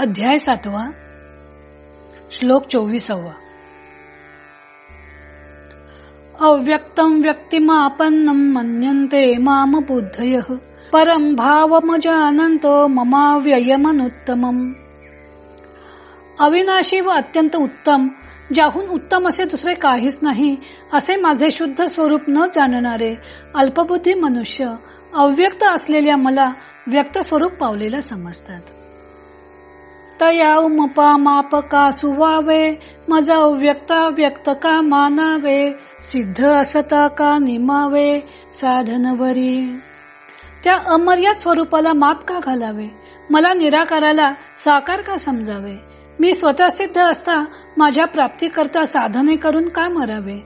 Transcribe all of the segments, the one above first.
अध्याय सातवा श्लोक चोवीसावा. अव्यक्तम व्यक्तिमापन्नम मन्यन्ते माम बुद्धय परम भावमजानन्तो ममाव्ययमनुत्तमम. अविनाशी व अत्यंत उत्तम ज्याहून उत्तम असे दुसरे काहीच नाही असे माझे शुद्ध स्वरूप न जाणणारे अल्पबुद्धी मनुष्य अव्यक्त असलेल्या मला व्यक्त स्वरूप पावलेला समजतात. तया उमपा मापका सुवावे मजा व्यक्ता व्यक्त का मानावे सिद्ध असता का निमावे साधनवरी. त्या अमर्याद स्वरूपाला माप का घालावे? मला निराकाराला साकार का समजावे? मी स्वतः सिद्ध असता माझ्या प्राप्तीकरता साधने करून का मरावे?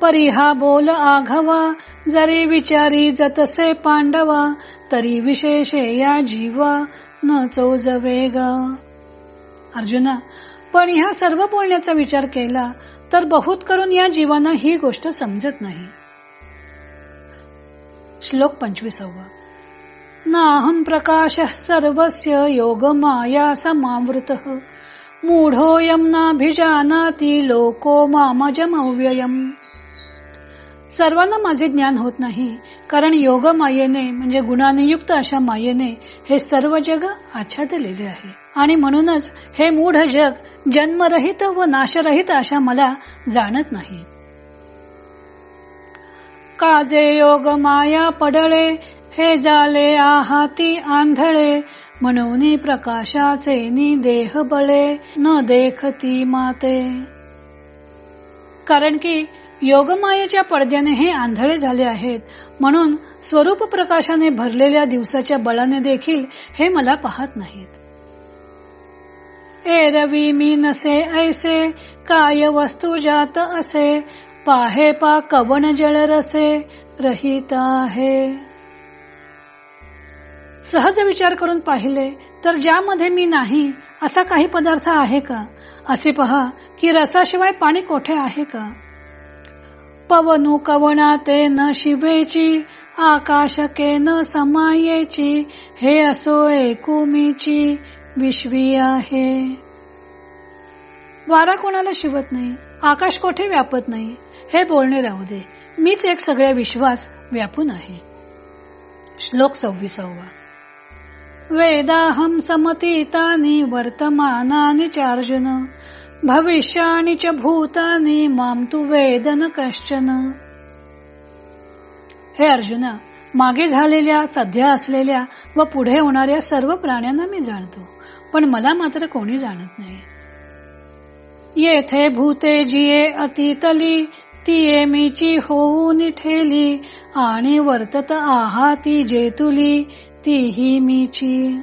परी हा बोल आघवा जरी विचारी जतसे पांडवा तरी विशेषे या जीवा न चोजवे ग. अर्जुना पण ह्या सर्व बोलण्याचा विचार केला तर बहुत करून या जीवांना ही गोष्ट समजत नाही. श्लोक पंचवीसावा. नाहम प्रकाश सर्वस्य योग माया समावृत मूढोयम नाभिजानाती लोको मामजमव्ययम. सर्वांना माझे ज्ञान होत नाही. कारण योग मायेने म्हणजे गुणानियुक्त अशा मायेने हे सर्व जग आच्छादलेले आहे. आणि म्हणूनच हे मूढ जग जन्मरहित व नाशरहित अशा मला जाणत नाही. काजे योग माया पडळे हे जाले आहाती आंधळे म्हणून प्रकाशाचे नि देह बळे न देखती माते. कारण की योगमायेच्या पडद्याने हे आंधळे झाले आहेत. म्हणून स्वरूप प्रकाशाने भरलेल्या दिवसाच्या बळाने देखील हे मला पाहत नाहीत. ए रवी मी नसे ऐसे काय वस्तू जात असे पाहे पा कवन जळ रसे रहित आहे. सहज विचार करून पाहिले तर ज्यामध्ये मी नाही असा काही पदार्थ आहे का? असे पहा की रसाशिवाय पाणी कोठे आहे का? पवनु कवना ते न शिवेची आकाशके न समायेची हे असो एकुमीची विश्वी आहे. वारा कोणाला शिवत नाही आकाश कोठे व्यापत नाही हे बोलणे राहू दे. मीच एक सगळ्या विश्वास व्यापून आहे. श्लोक सव्वीसावा. वेदाहम समतीतानी वर्तमानानी चार्जुन भविष्यानी च भूतानी माम तू वेदन कश्चन. हे अर्जुना मागे झालेल्या सध्या असलेल्या व पुढे होणाऱ्या सर्व प्राण्यांना मी जाणतो पण मला मात्र कोणी जाणत नाही. येथे भूते जिये अतितली ती मीची होऊन ठेली आणि वर्तत आहा ती जेतुली तीही मीची.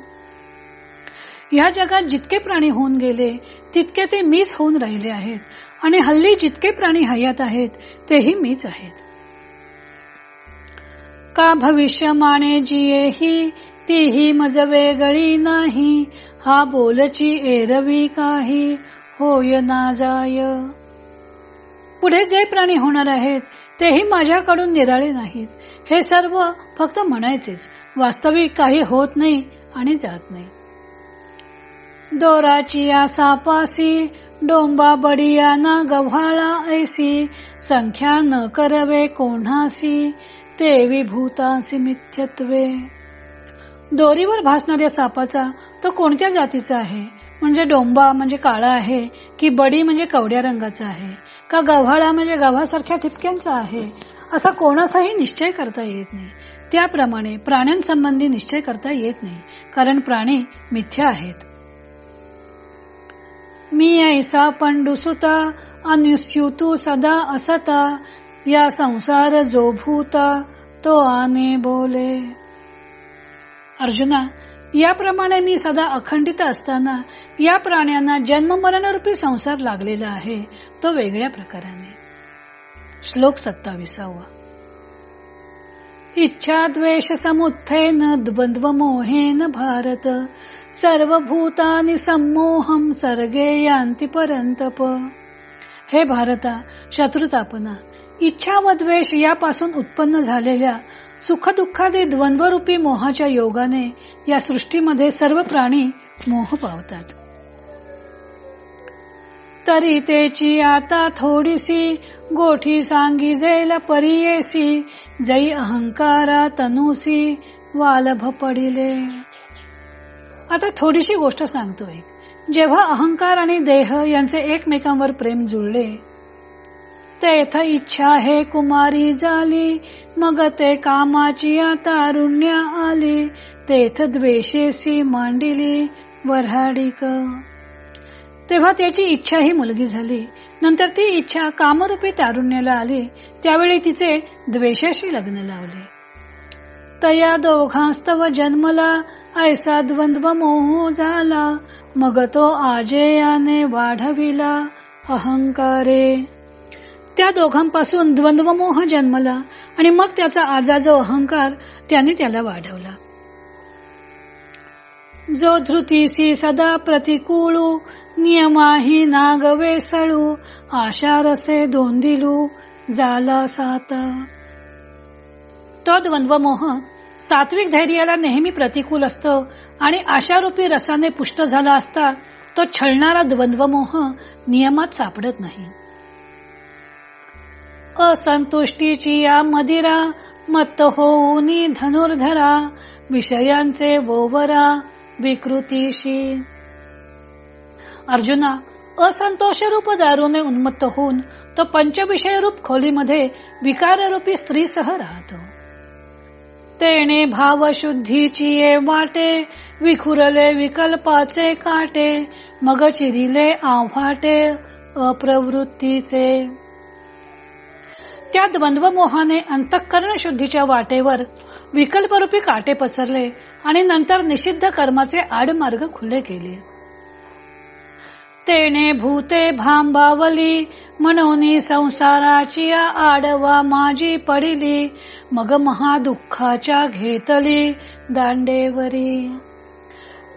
या जगात जितके प्राणी होऊन गेले तितके ते मीच होऊन राहिले आहेत. आणि हल्ली जितके प्राणी हयात आहेत तेही मीच आहेत. का भविष्य माने जियेही तीही मज वेगळी नाही हा बोलची एरवी काही होय ना जाय. पुढे जे प्राणी होणार आहेत तेही माझ्याकडून निराळे नाहीत. हे सर्व फक्त म्हणायचेच. वास्तविक काही होत नाही आणि जात नाही. दोराचिया सापासी डोंबा बडिया ना गव्हाळा ऐसी संख्या न करवे कोणासी ते विभूतासी मिथ्यत्वे. दोरीवर भासणाऱ्या सापाचा तो कोणत्या जातीचा आहे? म्हणजे डोंबा म्हणजे काळा आहे की बडी म्हणजे कवड्या रंगाचा आहे? का गव्हाळा म्हणजे गव्हासारख्या ठिपक्यांचा आहे? असा कोणाचाही निश्चय करता येत नाही. त्याप्रमाणे प्राण्यांसंबंधी निश्चय करता येत नाही कारण प्राणी मिथ्या आहेत. मी ऐसा पंडुसुता अनुस्युतू सदा असता या संसार जो भूता तो आने बोले. अर्जुना याप्रमाणे मी सदा अखंडित असताना या प्राण्यांना जन्ममरणरूपी संसार लागलेला आहे तो वेगळ्या प्रकाराने. श्लोक सत्ताविसावा. इच्छा द्वेष समुत्थेन द्वंद्व मोहेन भारत। सर्वभूतानि सम्मोहं सर्गे यांती परंतप हे भारता शत्रुतापना इच्छा व द्वेष यापासून उत्पन्न झालेल्या सुखदुःखादी द्वंद्वरूपी मोहाच्या योगाने या सृष्टीमध्ये सर्व प्राणी मोह पावतात. तरी तेची आता थोडीसी गोठी सांगी जेल परियेसी जई अहंकारा तनुसी वालभ पडिले. आता थोडीशी गोष्ट सांगतोय जेव्हा अहंकार आणि देह यांचे एकमेकांवर प्रेम जुळले तेथ इच्छा हे कुमारी झाली मग ते कामाची आता रुण्या आली तेथ द्वेषेसी मांडिली वऱ्हाडिक. तेव्हा त्याची इच्छा ही मुलगी झाली. नंतर ती इच्छा कामरूपी तारुण्याला आली. त्यावेळी तिचे द्वेषाशी लग्न लावले. तया दोघांस्तव जन्मला ऐसा द्वंद्व मोह झाला. मग तो आजेयाने वाढविला. अहंकारे. त्या दोघांपासून द्वंद्वमोह जन्मला आणि मग त्याचा आजा जो अहंकार त्याने त्याला वाढवला. जो धृतीसी सदा प्रतिकूळू नियमाही नागवे सळू आशा रसे दोंदिलू झाला सात. तो द्वंद्वमोह सात्विक धैर्याला नेहमी प्रतिकूल असतो आणि आशारूपी रसाने पुष्ट झाला असता तो छळणारा द्वंद्वमोह नियमात सापडत नाही. असंतुष्टीची या मदिरा मत्त होऊनी धनुर्धरा विषयांचे वोवरा विकृतीशी. अर्जुना असंतोष रूप दारूने उन्मत्त होऊन तो पंचविषय रूप खोलीमध्ये विकाररूपी स्त्रीसह राहतो. तेने भाव शुद्धीची ये वाटे विखुरले विकल्पाचे काटे मग चिरिले आव्हाटे अप्रवृत्तीचे. त्या द्वंद्वमोहाने अंतःकरण शुद्धीच्या वाटेवर विकल्परूपी काटे पसरले आणि नंतर निषिद्ध कर्माचे आडमार्ग खुले केले. तेने भूते भांबावली म्हणून संसाराची आडवा माझी पडिली मग महादुःखाच्या घेतली दांडेवरी.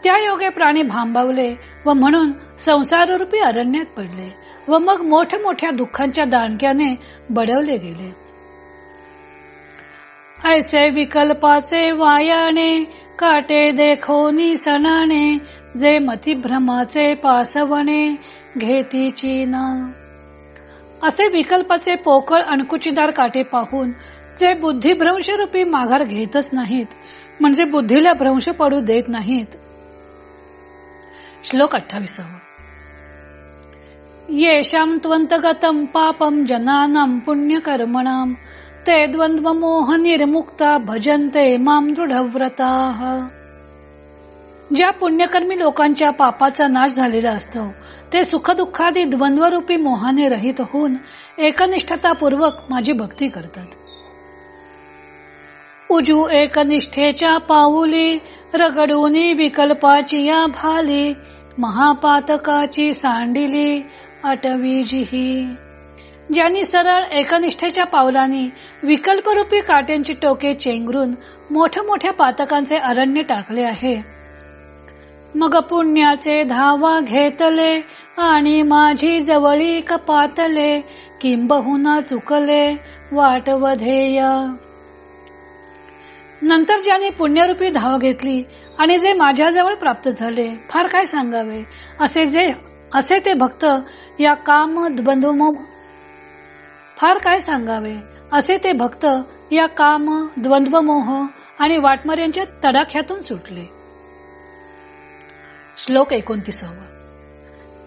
त्या योगे प्राणी भांबावले व म्हणून संसाररूपी अरण्यात पडले व मग मोठमोठ्या दुःखांच्या दांडक्याने बडवले गेले. ऐसे विकल्पाचे वायाने काटे देखोनी सणाने जे मतिभ्रमाचे पासवणे घेतीची ना. असे विकल्पाचे पोकळ अणकुचीदार काटे पाहून जे बुद्धिभ्रंशरूपी माघार घेतच नाहीत म्हणजे बुद्धीला भ्रंश पडू देत नाहीत श्लोक अठ्ठावीसावा. येशाम त्वंतगतम पापम जनानाम पुण्यकर्मणाम ते द्वंद्व मोह निर्मुक्ता भजन्ते माम दृढव्रता. ज्या पुण्यकर्मी लोकांच्या पापाचा नाश झालेला असतो ते सुखदुःखादी द्वंद्वरूपी मोहाने रहित होऊन एकनिष्ठतापूर्वक माझी भक्ती करतात. उजू एकनिष्ठेच्या पाऊली रगडूनी विकल्पाची या भाली महापातकाची सांडिली अटवीजीही ज्यांनी सरळ एकनिष्ठेच्या पावलांनी विकल्परूपी काट्यांची टोके चेंगरून मोठ्या मोठ्या पातकांचे अरण्य टाकले आहे. मग पुण्याचे धावा घेतले आणि माझी जवळी कपातले किंबहुना चुकले वाटवधेय. नंतर ज्याने पुण्यरूपी धाव घेतली आणि जे माझ्याजवळ प्राप्त झाले फार काय सांगावे? असे जे असे ते भक्त या काम द्वंद्व फार काय सांगावे? असे ते भक्त या काम द्वंद्वमोह आणि वाटमऱ्यांच्या तडाख्यातून सुटले. श्लोक एकोणतीसावा.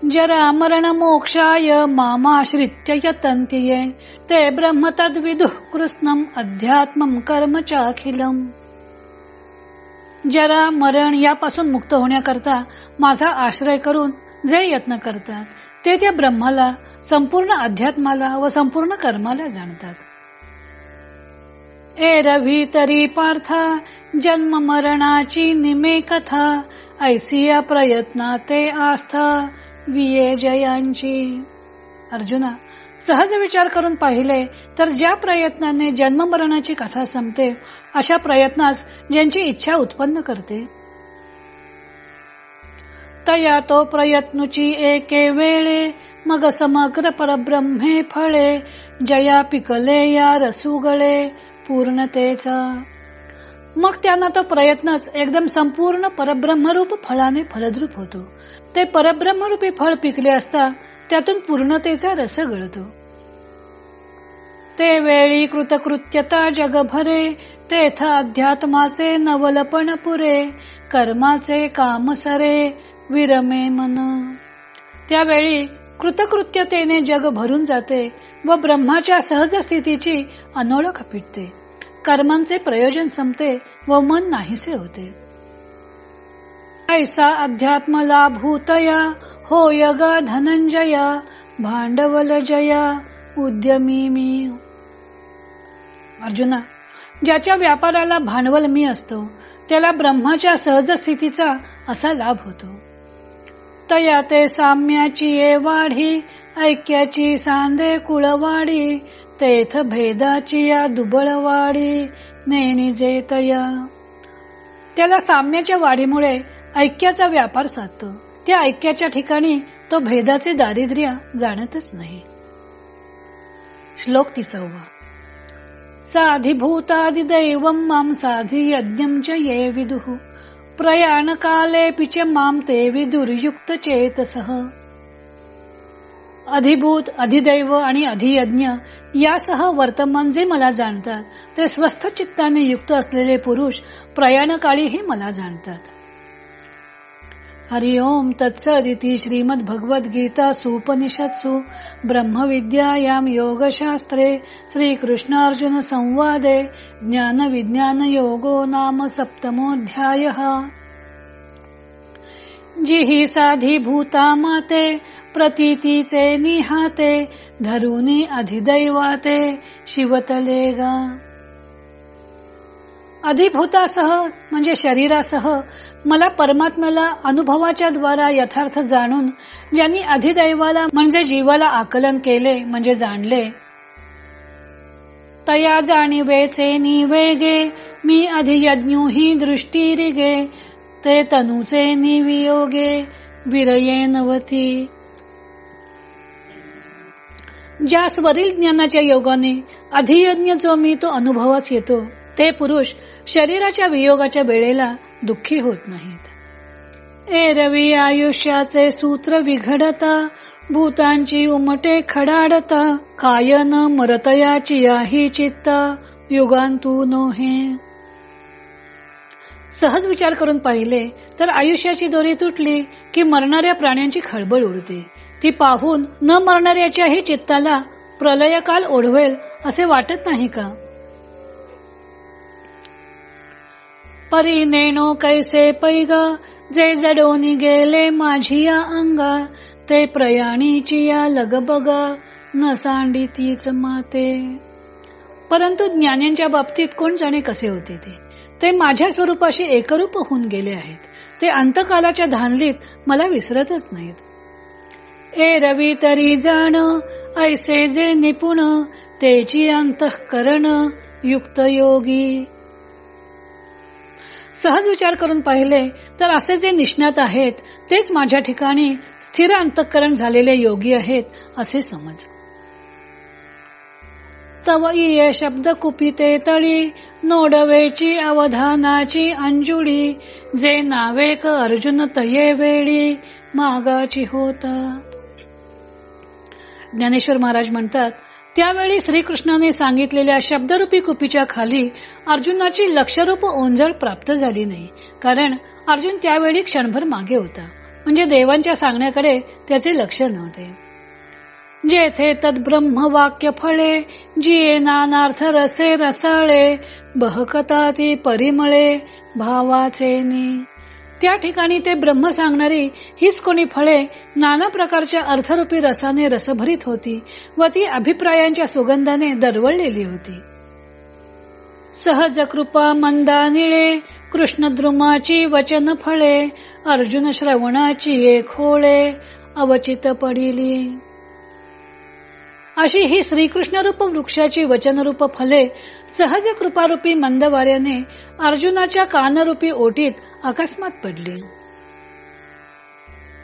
जरा मरण मोक्षाय मामाश्रित्य यतंतीये ते ब्रह्म तद्विदु कृष्णम अध्यात्म कर्म चाखिलम जरा मरण यापासून मुक्त होण्याकरता माझा आश्रय करून जे यत्न करतात ते त्या ब्रह्माला संपूर्ण अध्यात्माला व संपूर्ण कर्माला जाणतात. ए रवी तरी पार्था जन्म मरणाची निमे कथा ऐसिया प्रयत्ना ते आस्था विये जयांची अर्जुना सहज विचार करून पाहिले तर ज्या प्रयत्नाने जन्म मरणाची कथा संपते अशा प्रयत्नास ज्यांची इच्छा उत्पन्न करते. तया तो प्रयत्नुची एके वेळे मग समग्र परब्रह्मे फळे जया पिकले या रसुगळे पूर्णतेचा. मग त्यांना तो प्रयत्नच एकदम संपूर्ण परब्रह्मरूप फळाने फलद्रूप होतो. ते परब्रह्मरूपी फळ पिकले असता त्यातून पूर्णतेचा रस गळतो. ते वेळी कृतकृत्यता जगभरे तेथ अध्यात्माचे नवलपण पुरे कर्माचे काम सरे विरमे मन. त्यावेळी कृतकृत्यतेने जग भरून जाते व ब्रह्माच्या सहज स्थितीची अनोळख पिटते. कर्मांचे प्रयोजन संपते व मन नाहीसे होते. ऐसा अध्यात्म लाभूतया होय ग धनंजया भांडवल जया उद्यमी मी अर्जुना ज्याच्या व्यापाराला भांडवल मी असतो त्याला ब्रह्माच्या सहज स्थितीचा असा लाभ होतो. तया ते साम्याची ये वाढी ऐक्याची सांदे कुळवाडी तेथ भेदाची या दुबळवाडी नेणी जे तया त्याला साम्याच्या वाढीमुळे ऐक्याचा व्यापार साधतो. त्या ऐक्याच्या ठिकाणी तो भेदाचे दारिद्र्य जाणतच नाही. श्लोक तिसावा. साधिभूतादिदैव माम साधी यज्ञं च ये विदुः. प्रयाण काले पिच माम ते विदुर्युक्त अधिभूत अधिदैव आणि अधियज्ञ यासह वर्तमान जे मला जाणतात ते स्वस्थ चित्ताने युक्त असलेले पुरुष प्रयाणकाळीही मला जाणतात। हरि ओम तत्सदिती श्रीमद भगवद गीता सुपनिषत्सु ब्रह्मविद्यायाम योगशास्त्रे श्रीकृष्णार्जुन संवादे ज्ञान विज्ञान योगो नाम सप्तमोध्याय जिहि साधी भूता माते प्रतीतीचे निहाते धरुनी अधिदैवाते शिवतले गा अधिभूतासह म्हणजे शरीरासह मला परमात्म्याला अनुभवाच्या द्वारा यथार्थ जाणून ज्यांनी अधिदैवाला म्हणजे जीवाला आकलन केले म्हणजे जाणले. तया जाणीवेचे निवेगे मी अधियज्ञू ही दृष्टी रिगे ते तनुचे निवियोगे विरये नवती. ज्या स्वरील ज्ञानाच्या योगाने अधियज्ञ जो मी तो अनुभवास येतो ते पुरुष शरीराच्या वियोगाच्या वेळेला दुःखी होत नाहीत. ए रवी आयुष्याचे सूत्र विघडता भूतांची उमटे खडाडता कायन मरतयाची आहे चित्ता युगांतू नोहे. सहज विचार करून पाहिले तर आयुष्याची दोरी तुटली की मरणाऱ्या प्राण्यांची खळबळ उडते. ती पाहून न मरणाऱ्याच्याही चित्ताला प्रलयकाल ओढवेल असे वाटत नाही का? परी नेणो कैसे पैगा? जे जडोनी गेले माझी या अंगा ते प्रयाणीची या लगबगा न सांडी तीच माते. परंतु ज्ञानांच्या बाबतीत कोण जाणे कसे होते ते? ते माझ्या स्वरूपाशी एकरूप होऊन गेले आहेत. ते अंतकालाच्या धानलीत मला विसरतच नाहीत. ए रवी तरी जाण ऐसे जे निपुण तेची अंतःकरण युक्त योगी. सहज विचार करून पाहिले तर असे जे निष्णात आहेत तेच माझ्या ठिकाणी स्थिर अंतःकरण झालेले योगी आहेत असे समज. तव शब्द कुपिते तळी नोडवेची अवधानाची अंजुळी जे नावेक अर्जुन तये वेळी मागाची होता. ज्ञानेश्वर महाराज म्हणतात त्यावेळी श्रीकृष्णाने सांगितलेल्या शब्दरूपी कुपीच्या खाली अर्जुनाची लक्षरूप ओंजळ प्राप्त झाली नाही. कारण अर्जुन त्यावेळी क्षणभर मागे होता. म्हणजे देवांच्या सांगण्याकडे त्याचे लक्ष नव्हते. जेथे तद ब्रह्म वाक्य फळे जिये नानार्थ रसे रसाळे बहकता ती परिमळे भावाचे नी त्या ठिकाणी ते ब्रह्म सांगणारी हीच कोणी फळे नाना प्रकारच्या अर्थरूपी रसाने रसभरीत होती व ती अभिप्रायांच्या सुगंधाने दरवळलेली होती. सहज कृपा मंदा निळे कृष्णद्रुमाची वचन फळे अर्जुन श्रवणाची एक खोळे अवचित पडिली. अशी ही श्रीकृष्ण रूप वृक्षाची वचनरूप फले सहज कृपारूपी मंदवार्याने अर्जुनाच्या कानरूपी ओटीत अकस्मात पडली.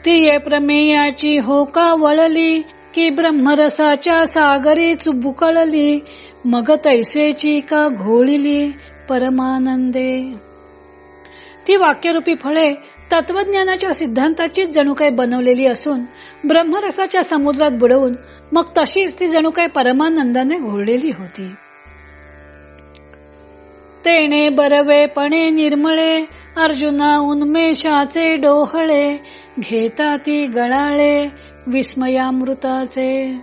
ती ये प्रमेयाची हो का वळली की ब्रह्मरसाच्या सागरी चुबुकळली मग तैसेची का घोळिली परमानंदे? ती वाक्यरूपी फळे तत्वज्ञानाच्या सिद्धांताचीच जणू काय बनवलेली असून ब्रह्मरसाच्या समुद्रात बुडवून मग तशीच ती जणू काय परमानंदाने घोळलेली होती. तेने बरवेपणे निर्मळे अर्जुना उन्मेषाचे डोहळे घेता ती गळाळे विस्मयामृताचे.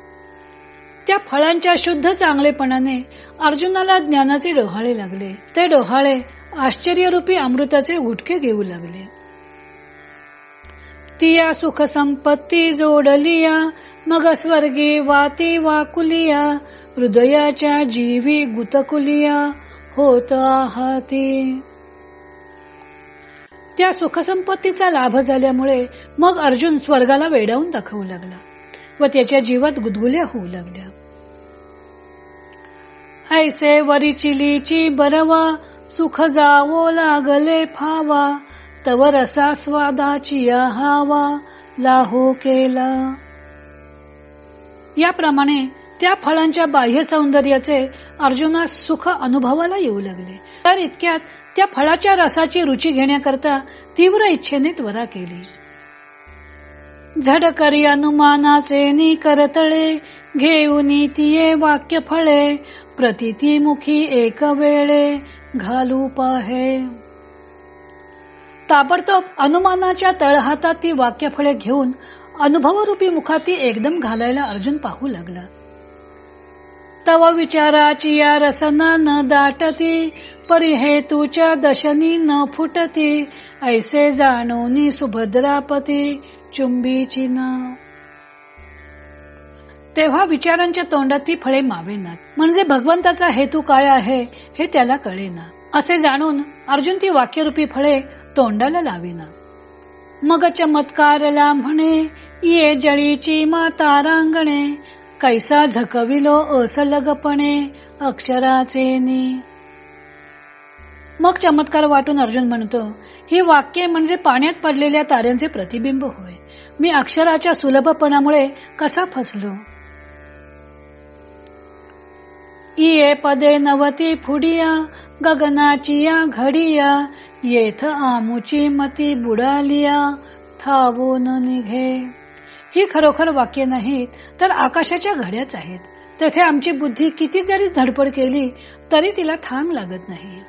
त्या फळांच्या शुद्ध चांगलेपणाने अर्जुनाला ज्ञानाचे डोहाळे लागले. ते डोहाळे आश्चर्यरूपी अमृताचे गुटके घेऊ लागले. तिया सुख संपत्ती जोडलिया मग स्वर्गी वाती वाकुलिया हृदयाच्या जीवी गुतकुलिया होत आहाती. त्या सुखसंपत्तीचा लाभ झाल्यामुळे मग अर्जुन स्वर्गाला वेडावून दाखवू लागला व त्याच्या जीवात गुदगुल्या होऊ लागल्या. ऐसे वरी चिलीची बरवा सुख जावो लागले फावा तव स्वादाची हावा लाहो केला. याप्रमाणे त्या फळांच्या बाह्य सौंदर्याचे अर्जुनास सुख अनुभवाला येऊ लागले. तर इतक्यात त्या फळाच्या रसाची रुची घेण्याकरता तीव्र इच्छेने त्वरा केली. झडकरी अनुमानाचे नी करतळे घेऊन तिये वाक्य फळे प्रतिती मुखी एक वेळे घालू पाहे. ताबडतोब अनुमानाच्या तळहातात ती वाक्यफळे घेऊन अनुभवरूपी मुखात ती एकदम घालायला अर्जुन पाहू लागला. तव विचाराची या रसना न दाटती परिहेतूच्या दशनी न फुटती ऐसे जाणोनी सुभद्रापती चुंबीची न. तेव्हा विचारांच्या तोंडात ती फळे मावेनात. म्हणजे भगवंताचा हेतू काय आहे हे त्याला कळेना. असे जाणून अर्जुन ती वाक्यरूपी फळे तोंडाला लावेना. मग चमत्कारला म्हणे ये जळीची माता रांगणे कैसा झकविलो असलगपणे अक्षराचे मग चमत्कार वाटून अर्जुन म्हणतो ही वाक्य म्हणजे पाण्यात पडलेल्या ताऱ्यांचे प्रतिबिंब होय. मी अक्षराच्या सुलभपणामुळे कसा फसलो? इये पदे नवती फुडिया गगनाची या घडिया येथ आमुची मती बुडालिया थावून निघे. ही खरोखर वाक्य नाहीत तर आकाशाच्या घड्याच आहेत. तेथे आमची बुद्धी किती जरी धडपड केली तरी तिला थांग लागत नाही.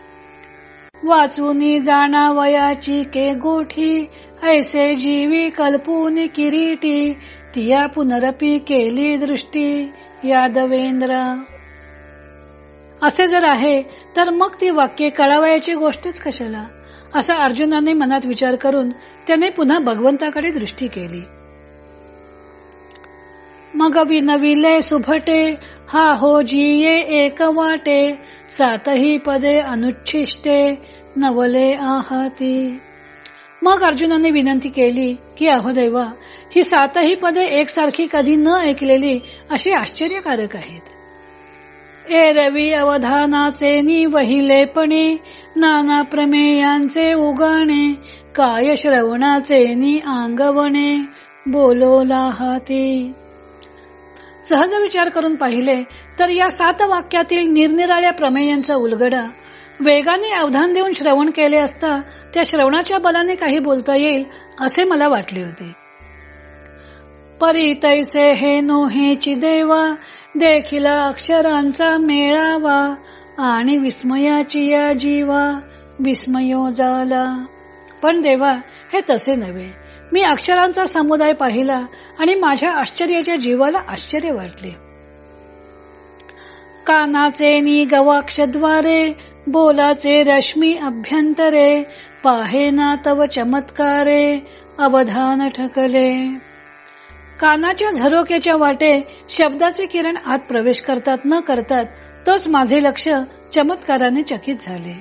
वाचून जाणा वयाची के गोठी ऐसे जीवी कल्पून किरीटी तिया पुनरपी केली दृष्टी यादवेंद्र. असे जर आहे तर मग ती वाक्य कळावयाची गोष्टच कशाला? असा अर्जुनाने मनात विचार करून त्याने पुन्हा भगवंताकडे दृष्टी केली. मग विनविले सुभटे हा हो जिये एक वाटे सातही पदे अनुच्छिष्टे नवले आहाती. मग अर्जुनाने विनंती केली की अहो देवा ही सातही पदे एकसारखी कधी न ऐकलेली अशी आश्चर्यकारक आहेत. ए रवी अवधानाचे निवहिलेपणे नाना प्रमेयांचे उगाणे काय श्रवणाचे नि आंगवणे बोलोला हाती. सहज विचार करून पाहिले तर या सात वाक्यातील निरनिराळ्या प्रमेयांचा उलगडा वेगाने अवधान देऊन श्रवण केले असता त्या श्रवणाच्या बलाने काही बोलता येईल असे मला वाटले होते. परी तैसे हे नोहेची देवा देखील अक्षरांचा मेळावा आणि विस्मयाची या जीवा विस्मयो झाला पण देवा हे तसे नव्हे. मी अक्षरांचा समुदाय पाहिला आणि माझ्या आश्चर्याच्या जीवाला आश्चर्य वाटले. कानाचे नि गवाक्षद्वारे बोलाचे रश्मी अभ्यंतरे पाहे ना तव चमत्कारे अवधान ठकले. कानाच्या झरोक्याच्या वाटे शब्दाचे किरण आत प्रवेश करतात न करतात तोच माझे लक्ष चमत्काराने चकित झाले.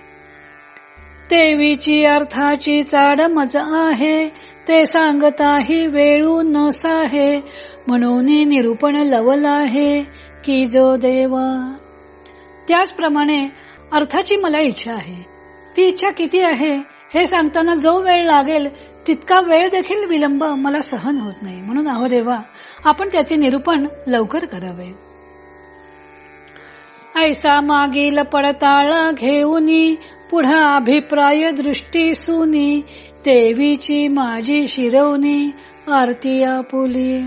देवीची अर्थाची चाड मज आहे ते सांगताही वेळू न साहे म्हणून निरूपण लवल आहे की जो देवा. त्याचप्रमाणे अर्थाची मला इच्छा आहे. ती इच्छा किती आहे हे सांगताना जो वेळ लागेल तितका वेळ देखील विलंब मला सहन होत नाही. म्हणून अहो देवा आपण त्याचे निरूपण लवकर करावे. ऐसा मागील पडताळ घेऊनी पुढा अभिप्राय दृष्टी सुनी देवीची माझी शिरवणी आरती आपुली.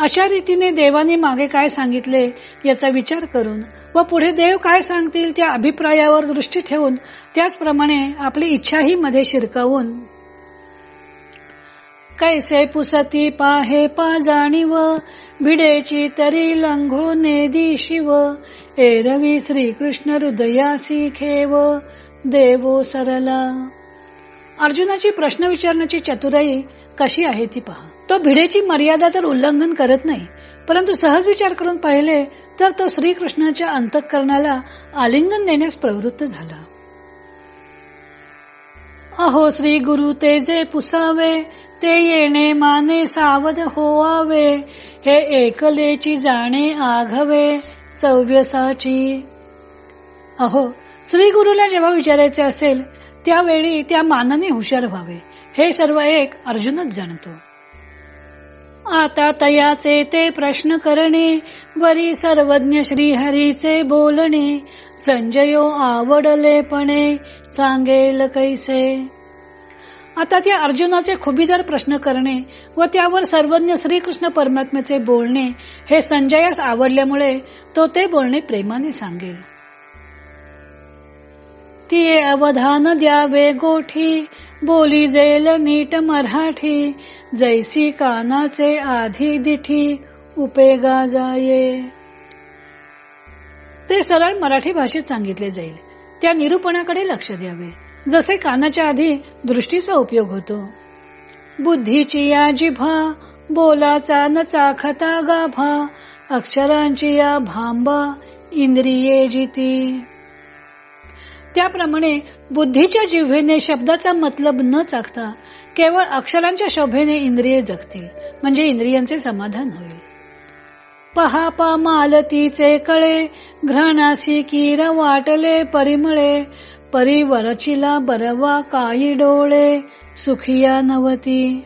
अशा रीतीने देवाने मागे काय सांगितले याचा विचार करून व पुढे देव काय सांगतील त्या अभिप्रायावर दृष्टी ठेवून त्याचप्रमाणे आपली इच्छाही मध्ये शिरकावून कैसे पुसती पाहे पा जाणीव? भिडेची तरी लंघो नेदी शिव. एरवी श्रीकृष्ण हृदयासी खेव. देवो सरला. अर्जुनाची प्रश्न विचारण्याची चतुराई कशी आहे ती पहा. तो भिडेची मर्यादा तर उल्लंघन करत नाही परंतु सहज विचार करून पाहिले तर तो श्रीकृष्णाच्या अंतःकरणाला आलिंगन देण्यास प्रवृत्त झाला. अहो श्री गुरु ते जे पुसावे ते येणे माने सावध होवावे. हे एकलेची जाणे आघवे सव्यसाची. अहो श्री गुरुला जेव्हा विचारायचे असेल त्यावेळी त्या मानाने हुशार व्हावे. हे सर्व एक अर्जुनच जाणतो. आता तयाचे ते प्रश्न करणे वरी सर्वज्ञ श्रीहरीचे बोलणे. संजयो आवडलेपणे सांगेल कैसे? आता त्या अर्जुनाचे खुबीदार प्रश्न करणे व त्यावर सर्वज्ञ श्रीकृष्ण परमात्म्याचे बोलणे हे संजयास आवडल्यामुळे तो ते बोलणे प्रेमाने सांगेल. ती अवधान द्यावे गोठी. बोली जेल नीट मराठी. जैसी कानाचे आधी दिठी. उपेगा जाये ते सरळ मराठी भाषेत सांगितले जाईल. त्या निरूपणाकडे लक्ष द्यावे. जसे कानाच्या आधी दृष्टीचा उपयोग होतो. बुद्धीची या जिभा बोलाचा न चाखता गाभा अक्षरांची या भांबा इंद्रिये जिती. त्याप्रमाणे बुद्धीच्या जिव्हेने शब्दाचा मतलब न चाकता केवळ अक्षरांच्या शोभेने इंद्रिये जगतील म्हणजे इंद्रियांचे समाधान होईल. पहा पा मालतीचे कळे घ्राणासी किर वाटले परिमळे परिवरचिला बरवा काही डोळे सुखिया नवती.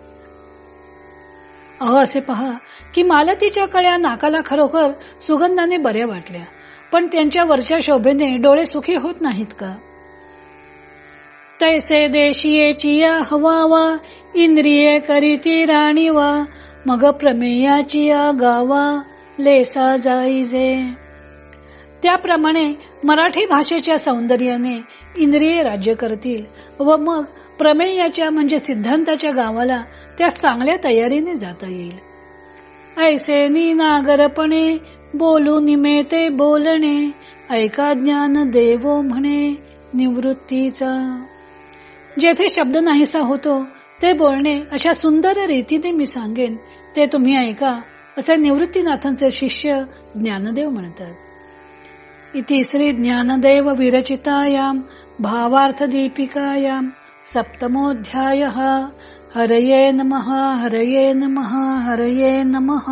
अहो असे पहा की मालतीच्या कळ्या नाकाला खरोखर सुगंधाने बऱ्या वाटल्या. पण त्यांच्या वरच्या शोभेने डोळे सुखी होत नाहीत का? तैसे देशीयेची या हवावा इंद्रिये करीती राणी वा मग प्रमेयाची या गावा लेसा जाईजे. त्याप्रमाणे मराठी भाषेच्या सौंदर्याने इंद्रिये राज्य करतील व मग प्रमेयाच्या म्हणजे सिद्धांताच्या गावाला त्या चांगल्या तयारीने जाता येईल. ऐसे नागरपणे बोलू निमेते बोलणे ऐका ज्ञान देवो म्हणे निवृत्तीचा. जेथे शब्द नाहीसा होतो ते बोलणे अशा सुंदर रीतीने मी सांगेन ते तुम्ही ऐका असे निवृत्तीनाथांचे शिष्य ज्ञानदेव म्हणतात. इति श्री ज्ञानदेव विरचितायाम भावार्थ दीपिकायाम सप्तमोध्याय हरये नमः हरये नमः हरये नमः